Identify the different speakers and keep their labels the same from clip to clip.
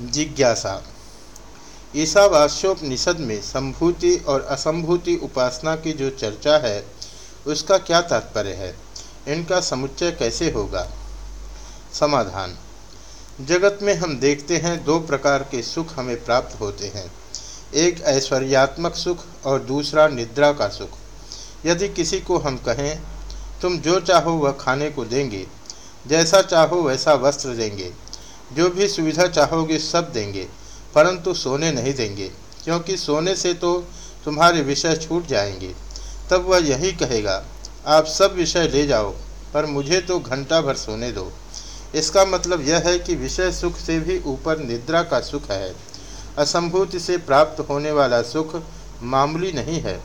Speaker 1: जिज्ञासा। ईसावास्योपनिषद में संभूति और असंभूति उपासना की जो चर्चा है, उसका क्या तात्पर्य है? इनका समुच्चय कैसे होगा? समाधान। जगत में हम देखते हैं दो प्रकार के सुख हमें प्राप्त होते हैं। एक ऐश्वर्यात्मक सुख और दूसरा निद्रा का सुख। यदि किसी को हम कहें, तुम जो चाहो वह खाने को देंगे, जैसा चाहो वैसा वस्त्र देंगे। जो भी सुविधा चाहोगे सब देंगे, परंतु सोने नहीं देंगे, क्योंकि सोने से तो तुम्हारे विषय छूट जाएँगे। तब वह यही कहेगा, आप सब विषय ले जाओ, पर मुझे तो घंटा भर सोने दो। इसका मतलब यह है कि विषय सुख से भी ऊपर निद्रा का सुख है। असंभूति से प्राप्त होने वाला सुख मामूली नहीं है।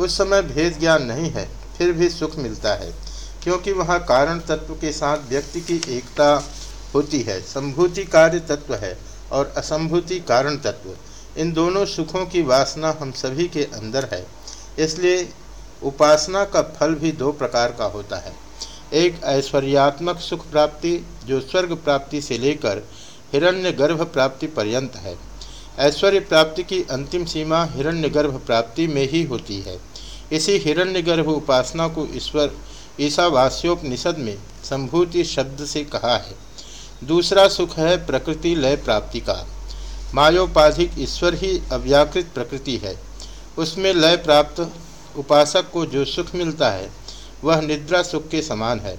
Speaker 1: उस समय भेद ज्ञान नहीं है, फिर भी सुख मिलता है, क्योंकि वहाँ कारण तत्व के साथ व्यक्ति की एकता होती है। संभूति कार्य तत्व है और असंभूति कारण तत्व। इन दोनों सुखों की वासना हम सभी के अंदर है। इसलिए उपासना का फल भी दो प्रकार का होता है। एक ऐश्वर्यात्मक सुख प्राप्ति, जो स्वर्ग प्राप्ति से लेकर हिरण्य गर्भ प्राप्ति पर्यंत है। ऐश्वर्य प्राप्ति की अंतिम सीमा हिरण्यगर्भ प्राप्ति में ही होती है। इसी हिरण्यगर्भ उपासना को ईश्वर ईसावास्योपनिषद में संभूति शब्द से कहा है। दूसरा सुख है प्रकृति लय प्राप्ति का। मायोपाधिक ईश्वर ही अव्याकृत प्रकृति है। उसमें लय प्राप्त उपासक को जो सुख मिलता है, वह निद्रा सुख के समान है।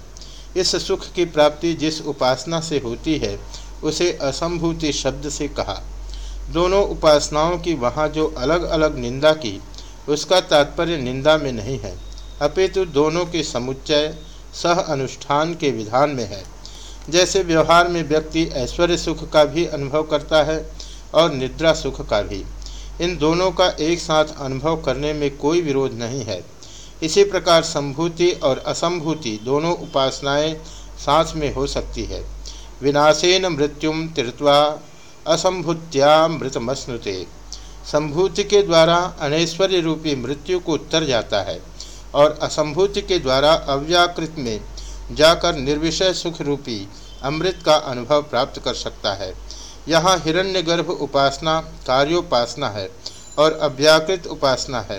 Speaker 1: इस सुख की प्राप्ति जिस उपासना से होती है, उसे असंभूति शब्द से कहा। दोनों उपासनाओं की वहाँ जो अलग अलग निंदा की, उसका तात्पर्य निंदा में नहीं है। अपितु दोनों के समुच्चय सह अनुष्ठान के विधान में है। जैसे व्यवहार में व्यक्ति ऐश्वर्य सुख का भी अनुभव करता है और निद्रा सुख का भी। इन दोनों का एक साथ अनुभव करने में कोई विरोध नहीं है। इसी प्रकार संभूति और असंभूति दोनों उपासनाएँ साथ में हो सकती है। विनाशेन मृत्युम तीर्थवा असंभूत्यामृतमश्नुते संभूति के द्वारा अनैश्वर्य रूपी मृत्यु को उत्तर जाता है और असंभूति के द्वारा अव्याकृत में जाकर निर्विषय सुख रूपी अमृत का अनुभव प्राप्त कर सकता है। यहाँ हिरण्यगर्भ उपासना, कार्योपासना है और अभ्याकृत उपासना है।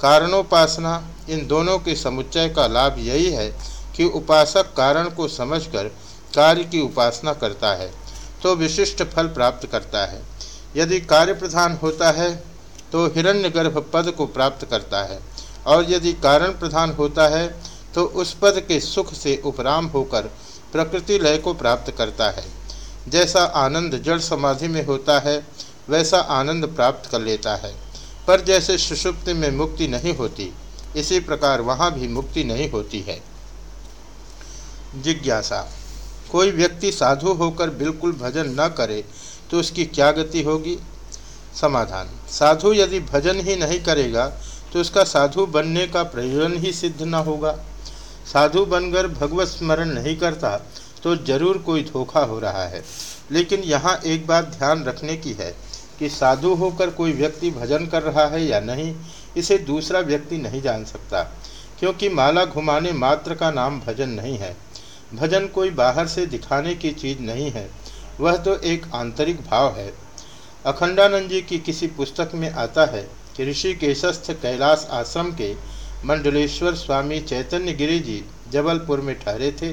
Speaker 1: कारणोपासना, इन दोनों के समुच्चय का लाभ यही है कि उपासक कारण को समझकर कार्य की उपासना करता है तो विशिष्ट फल प्राप्त करता है। यदि कार्य प्रधान होता है तो हिरण्यगर्भ पद को प्राप्त करता है और यदि कारण प्रधान होता है तो उस पद के सुख से उपराम होकर प्रकृति लय को प्राप्त करता है। जैसा आनंद जड़ समाधि में होता है, वैसा आनंद प्राप्त कर लेता है। पर जैसे सुषुप्ति में मुक्ति नहीं होती, इसी प्रकार वहाँ भी मुक्ति नहीं होती है। जिज्ञासा। कोई व्यक्ति साधु होकर बिल्कुल भजन न करे तो उसकी क्या गति होगी? समाधान। साधु यदि भजन ही नहीं करेगा तो उसका साधु बनने का प्रयोजन ही सिद्ध न होगा। साधु बनकर भगवत स्मरण नहीं करता तो ज़रूर कोई धोखा हो रहा है। लेकिन यहाँ एक बात ध्यान रखने की है कि साधु होकर कोई व्यक्ति भजन कर रहा है या नहीं, इसे दूसरा व्यक्ति नहीं जान सकता, क्योंकि माला घुमाने मात्र का नाम भजन नहीं है। भजन कोई बाहर से दिखाने की चीज़ नहीं है, वह तो एक आंतरिक भाव है। अखंडानंद जी की किसी पुस्तक में आता है कि ऋषि केशस्थ कैलाश आश्रम के मंडलेश्वर स्वामी चैतन्य गिरी जी जबलपुर में ठहरे थे।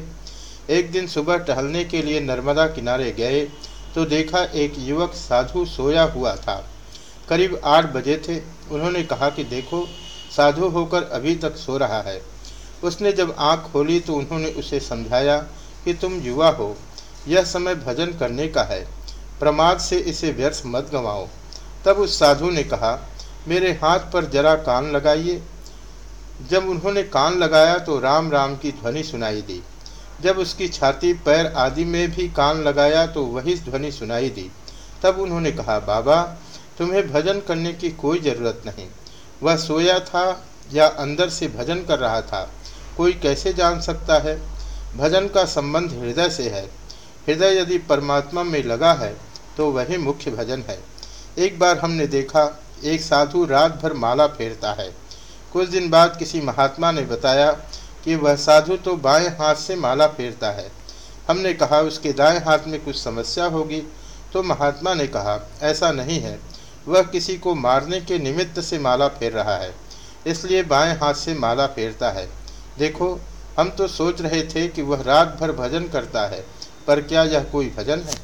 Speaker 1: एक दिन सुबह टहलने के लिए नर्मदा किनारे गए तो देखा एक युवक साधु सोया हुआ था। करीब आठ बजे थे। उन्होंने कहा कि देखो, साधु होकर अभी तक सो रहा है। उसने जब आँख खोली तो उन्होंने उसे समझाया कि तुम युवा हो, यह समय भजन करने का है। प्रमाद से इसे व्यर्थ मत गंवाओ। तब उस साधु ने कहा, मेरे हाथ पर जरा कान लगाइए। जब उन्होंने कान लगाया तो राम राम की ध्वनि सुनाई दी। जब उसकी छाती, पैर आदि में भी कान लगाया तो वही ध्वनि सुनाई दी। तब उन्होंने कहा, बाबा, तुम्हें भजन करने की कोई ज़रूरत नहीं। वह सोया था या अंदर से भजन कर रहा था, कोई कैसे जान सकता है? भजन का संबंध हृदय से है। हृदय यदि परमात्मा में लगा है तो वही मुख्य भजन है। एक बार हमने देखा, एक साधु रात भर माला फेरता है। कुछ दिन बाद किसी महात्मा ने बताया कि वह साधु तो बाएँ हाथ से माला फेरता है। हमने कहा, उसके दाएँ हाथ में कुछ समस्या होगी। तो महात्मा ने कहा, ऐसा नहीं है। वह किसी को मारने के निमित्त से माला फेर रहा है, इसलिए बाएँ हाथ से माला फेरता है। देखो, हम तो सोच रहे थे कि वह रात भर भजन करता है, पर क्या यह कोई भजन है?